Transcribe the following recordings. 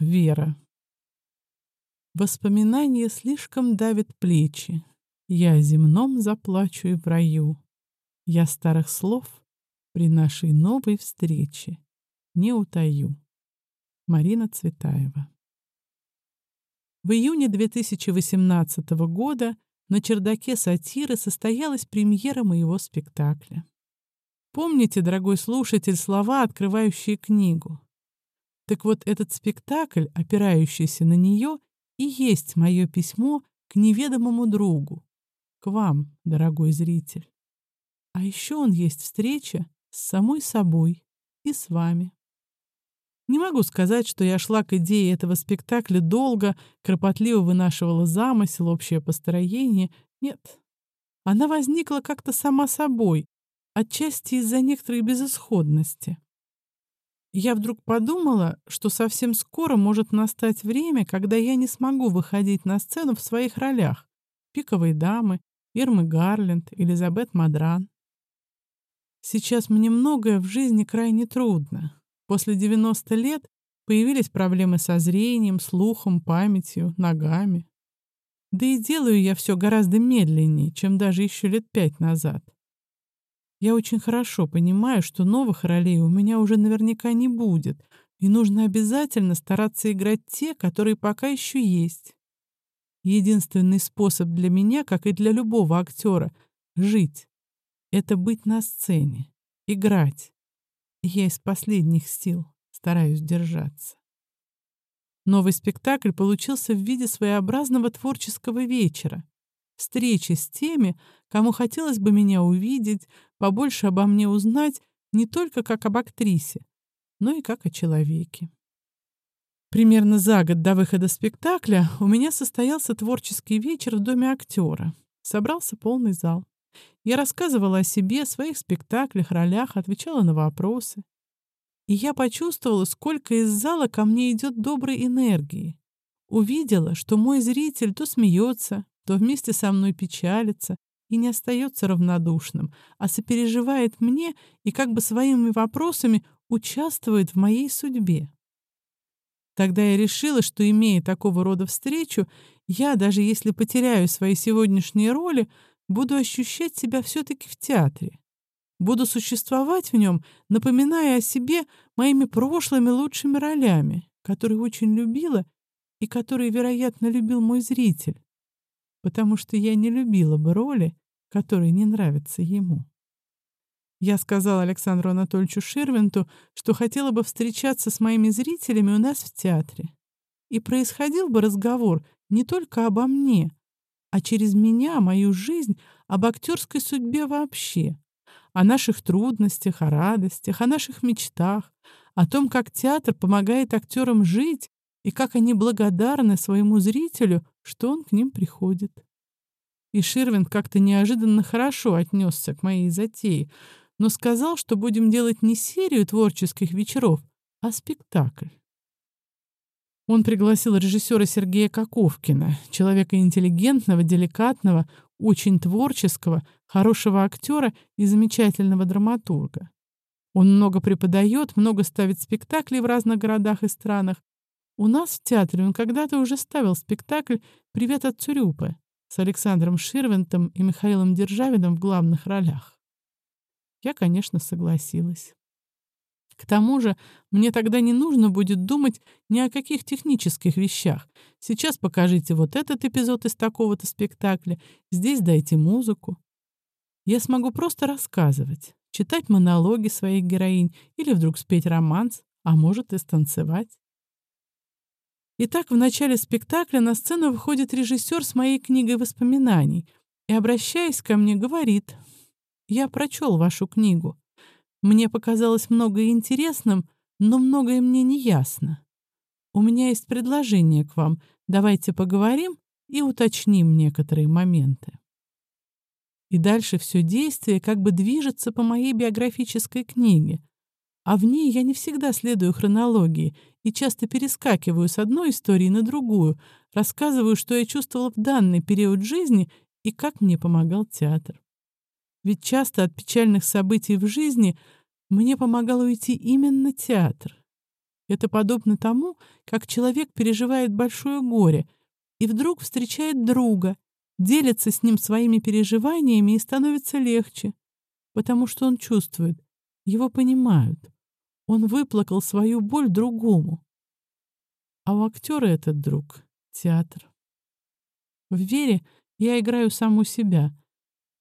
Вера. Воспоминания слишком давят плечи. Я земном заплачу и в раю. Я старых слов при нашей новой встрече не утаю. Марина Цветаева. В июне 2018 года на чердаке сатиры состоялась премьера моего спектакля. Помните, дорогой слушатель, слова, открывающие книгу? Так вот, этот спектакль, опирающийся на нее, и есть мое письмо к неведомому другу, к вам, дорогой зритель. А еще он есть встреча с самой собой и с вами. Не могу сказать, что я шла к идее этого спектакля долго, кропотливо вынашивала замысел, общее построение. Нет. Она возникла как-то сама собой, отчасти из-за некоторой безысходности. Я вдруг подумала, что совсем скоро может настать время, когда я не смогу выходить на сцену в своих ролях «Пиковой дамы», «Ирмы Гарленд», «Элизабет Мадран». Сейчас мне многое в жизни крайне трудно. После 90 лет появились проблемы со зрением, слухом, памятью, ногами. Да и делаю я все гораздо медленнее, чем даже еще лет пять назад. Я очень хорошо понимаю, что новых ролей у меня уже наверняка не будет, и нужно обязательно стараться играть те, которые пока еще есть. Единственный способ для меня, как и для любого актера, жить — это быть на сцене, играть. я из последних сил стараюсь держаться. Новый спектакль получился в виде своеобразного творческого вечера, встречи с теми, кому хотелось бы меня увидеть, побольше обо мне узнать не только как об актрисе, но и как о человеке. Примерно за год до выхода спектакля у меня состоялся творческий вечер в доме актера. Собрался полный зал. Я рассказывала о себе, своих спектаклях, ролях, отвечала на вопросы. И я почувствовала, сколько из зала ко мне идет доброй энергии. Увидела, что мой зритель то смеется, то вместе со мной печалится и не остается равнодушным, а сопереживает мне и как бы своими вопросами участвует в моей судьбе. Тогда я решила, что, имея такого рода встречу, я, даже если потеряю свои сегодняшние роли, буду ощущать себя все-таки в театре. Буду существовать в нем, напоминая о себе моими прошлыми лучшими ролями, которые очень любила и которые, вероятно, любил мой зритель потому что я не любила бы роли, которые не нравятся ему. Я сказала Александру Анатольевичу Ширвинту, что хотела бы встречаться с моими зрителями у нас в театре. И происходил бы разговор не только обо мне, а через меня, мою жизнь, об актерской судьбе вообще, о наших трудностях, о радостях, о наших мечтах, о том, как театр помогает актерам жить и как они благодарны своему зрителю, что он к ним приходит. И Ширвин как-то неожиданно хорошо отнесся к моей затее, но сказал, что будем делать не серию творческих вечеров, а спектакль. Он пригласил режиссера Сергея Коковкина, человека интеллигентного, деликатного, очень творческого, хорошего актера и замечательного драматурга. Он много преподает, много ставит спектаклей в разных городах и странах, у нас в театре он когда-то уже ставил спектакль «Привет от Цурюпы» с Александром Ширвинтом и Михаилом Державиным в главных ролях. Я, конечно, согласилась. К тому же, мне тогда не нужно будет думать ни о каких технических вещах. Сейчас покажите вот этот эпизод из такого-то спектакля, здесь дайте музыку. Я смогу просто рассказывать, читать монологи своих героинь или вдруг спеть романс, а может и станцевать. Итак, в начале спектакля на сцену выходит режиссер с моей книгой воспоминаний и, обращаясь ко мне, говорит, «Я прочел вашу книгу. Мне показалось многое интересным, но многое мне не ясно. У меня есть предложение к вам. Давайте поговорим и уточним некоторые моменты». И дальше все действие как бы движется по моей биографической книге — а в ней я не всегда следую хронологии и часто перескакиваю с одной истории на другую, рассказываю, что я чувствовала в данный период жизни и как мне помогал театр. Ведь часто от печальных событий в жизни мне помогал уйти именно театр. Это подобно тому, как человек переживает большое горе и вдруг встречает друга, делится с ним своими переживаниями и становится легче, потому что он чувствует, его понимают. Он выплакал свою боль другому. А у актера этот друг — театр. В «Вере» я играю саму себя.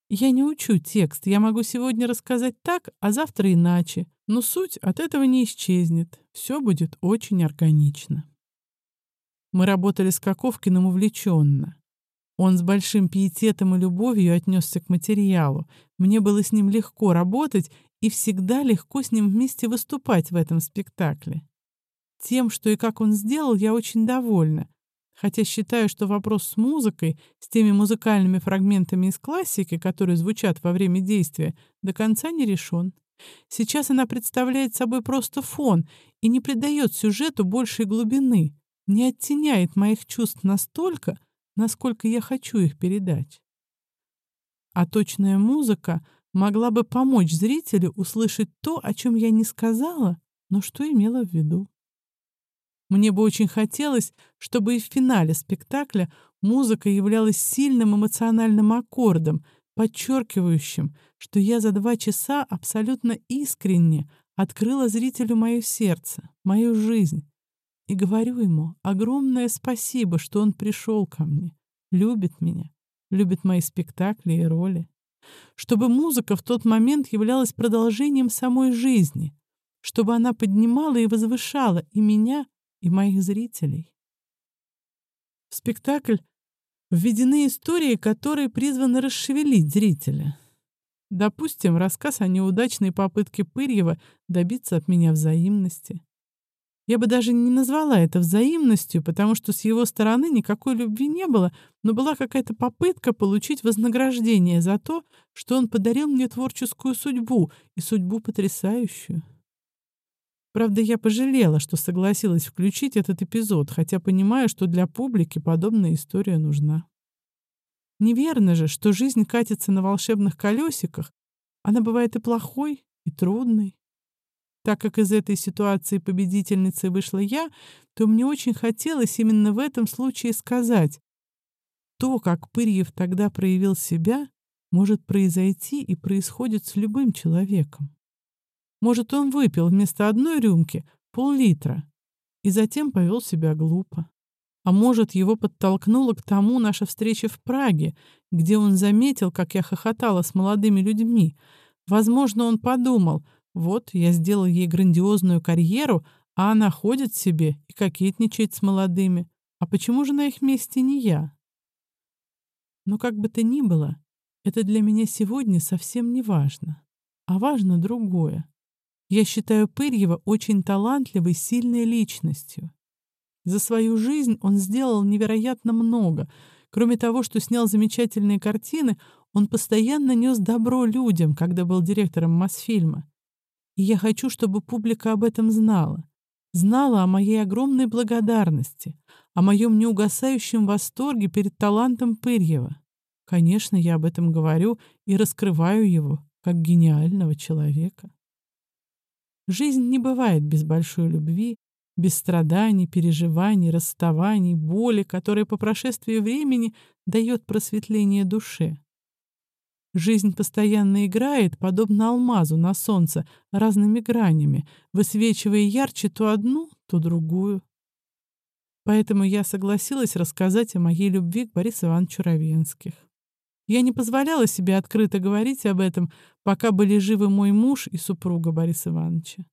Я не учу текст, я могу сегодня рассказать так, а завтра иначе, но суть от этого не исчезнет. Все будет очень органично. Мы работали с Коковкиным увлеченно. Он с большим пиететом и любовью отнесся к материалу. Мне было с ним легко работать и всегда легко с ним вместе выступать в этом спектакле. Тем, что и как он сделал, я очень довольна. Хотя считаю, что вопрос с музыкой, с теми музыкальными фрагментами из классики, которые звучат во время действия, до конца не решен. Сейчас она представляет собой просто фон и не придает сюжету большей глубины, не оттеняет моих чувств настолько, насколько я хочу их передать. А точная музыка могла бы помочь зрителю услышать то, о чем я не сказала, но что имела в виду. Мне бы очень хотелось, чтобы и в финале спектакля музыка являлась сильным эмоциональным аккордом, подчеркивающим, что я за два часа абсолютно искренне открыла зрителю мое сердце, мою жизнь, и говорю ему огромное спасибо, что он пришел ко мне, любит меня, любит мои спектакли и роли. Чтобы музыка в тот момент являлась продолжением самой жизни, чтобы она поднимала и возвышала и меня, и моих зрителей. В спектакль введены истории, которые призваны расшевелить зрителя. Допустим, рассказ о неудачной попытке Пырьева добиться от меня взаимности. Я бы даже не назвала это взаимностью, потому что с его стороны никакой любви не было, но была какая-то попытка получить вознаграждение за то, что он подарил мне творческую судьбу, и судьбу потрясающую. Правда, я пожалела, что согласилась включить этот эпизод, хотя понимаю, что для публики подобная история нужна. Неверно же, что жизнь катится на волшебных колесиках. Она бывает и плохой, и трудной. Так как из этой ситуации победительницей вышла я, то мне очень хотелось именно в этом случае сказать, то, как Пырьев тогда проявил себя, может произойти и происходит с любым человеком. Может, он выпил вместо одной рюмки пол-литра и затем повел себя глупо. А может, его подтолкнула к тому наша встреча в Праге, где он заметил, как я хохотала с молодыми людьми. Возможно, он подумал, вот, я сделал ей грандиозную карьеру, а она ходит себе и кокетничает с молодыми. А почему же на их месте не я? Но как бы то ни было, это для меня сегодня совсем не важно. А важно другое. Я считаю Пырьева очень талантливой, сильной личностью. За свою жизнь он сделал невероятно много. Кроме того, что снял замечательные картины, он постоянно нес добро людям, когда был директором Мосфильма. И я хочу, чтобы публика об этом знала. Знала о моей огромной благодарности, о моем неугасающем восторге перед талантом Пырьева. Конечно, я об этом говорю и раскрываю его как гениального человека. Жизнь не бывает без большой любви, без страданий, переживаний, расставаний, боли, которая по прошествии времени дает просветление душе. Жизнь постоянно играет, подобно алмазу на солнце, разными гранями, высвечивая ярче то одну, то другую. Поэтому я согласилась рассказать о моей любви к Борису Ивановичу Равенских. Я не позволяла себе открыто говорить об этом, пока были живы мой муж и супруга Бориса Ивановича.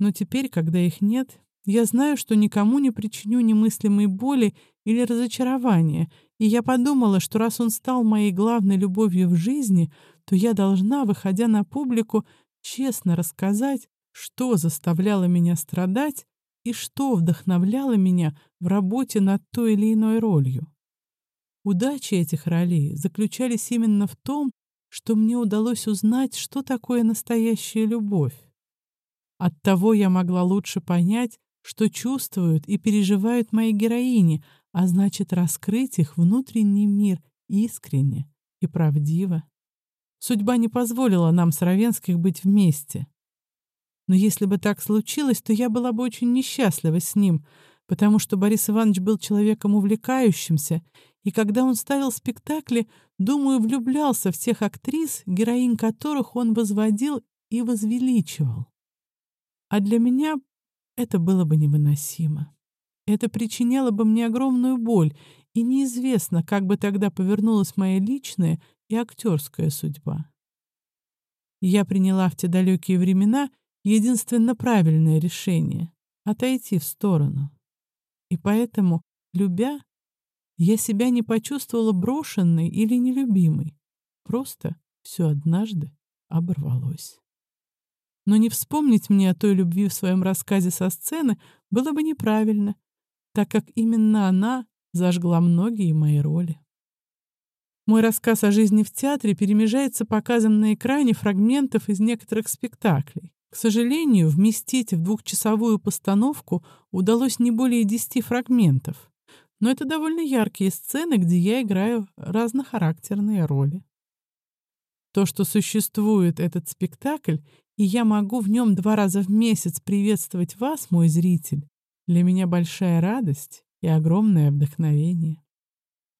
Но теперь, когда их нет, я знаю, что никому не причиню немыслимой боли или разочарования, и я подумала, что раз он стал моей главной любовью в жизни, то я должна, выходя на публику, честно рассказать, что заставляло меня страдать и что вдохновляло меня в работе над той или иной ролью. Удачи этих ролей заключались именно в том, что мне удалось узнать, что такое настоящая любовь. Оттого я могла лучше понять, что чувствуют и переживают мои героини, а значит раскрыть их внутренний мир искренне и правдиво. Судьба не позволила нам с Равенских быть вместе. Но если бы так случилось, то я была бы очень несчастлива с ним, потому что Борис Иванович был человеком увлекающимся, и когда он ставил спектакли, думаю, влюблялся в тех актрис, героинь которых он возводил и возвеличивал. А для меня это было бы невыносимо. Это причиняло бы мне огромную боль, и неизвестно, как бы тогда повернулась моя личная и актерская судьба. Я приняла в те далекие времена единственно правильное решение — отойти в сторону. И поэтому, любя, я себя не почувствовала брошенной или нелюбимой. Просто все однажды оборвалось. Но не вспомнить мне о той любви в своем рассказе со сцены было бы неправильно, так как именно она зажгла многие мои роли. Мой рассказ о жизни в театре перемежается показом на экране фрагментов из некоторых спектаклей. К сожалению, вместить в двухчасовую постановку удалось не более десяти фрагментов, но это довольно яркие сцены, где я играю разнохарактерные роли. То, что существует этот спектакль, и я могу в нем два раза в месяц приветствовать вас, мой зритель, для меня большая радость и огромное вдохновение.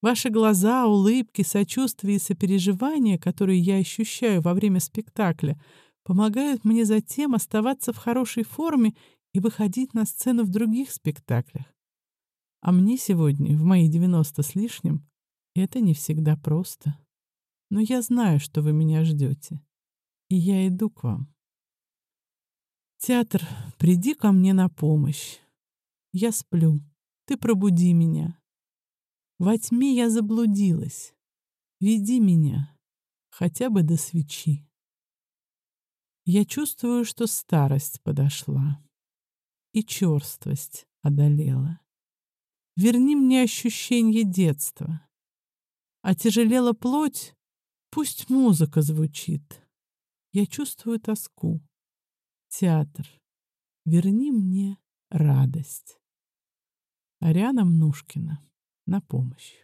Ваши глаза, улыбки, сочувствие и сопереживание, которые я ощущаю во время спектакля, помогают мне затем оставаться в хорошей форме и выходить на сцену в других спектаклях. А мне сегодня, в мои 90 с лишним, это не всегда просто. Но я знаю, что вы меня ждете, и я иду к вам. Театр, приди ко мне на помощь. Я сплю. Ты пробуди меня. Во тьме я заблудилась. Веди меня, хотя бы до свечи. Я чувствую, что старость подошла, и черствость одолела. Верни мне ощущение детства. Отяжелела плоть, пусть музыка звучит. Я чувствую тоску. Театр, верни мне радость. Ариана Мнушкина на помощь.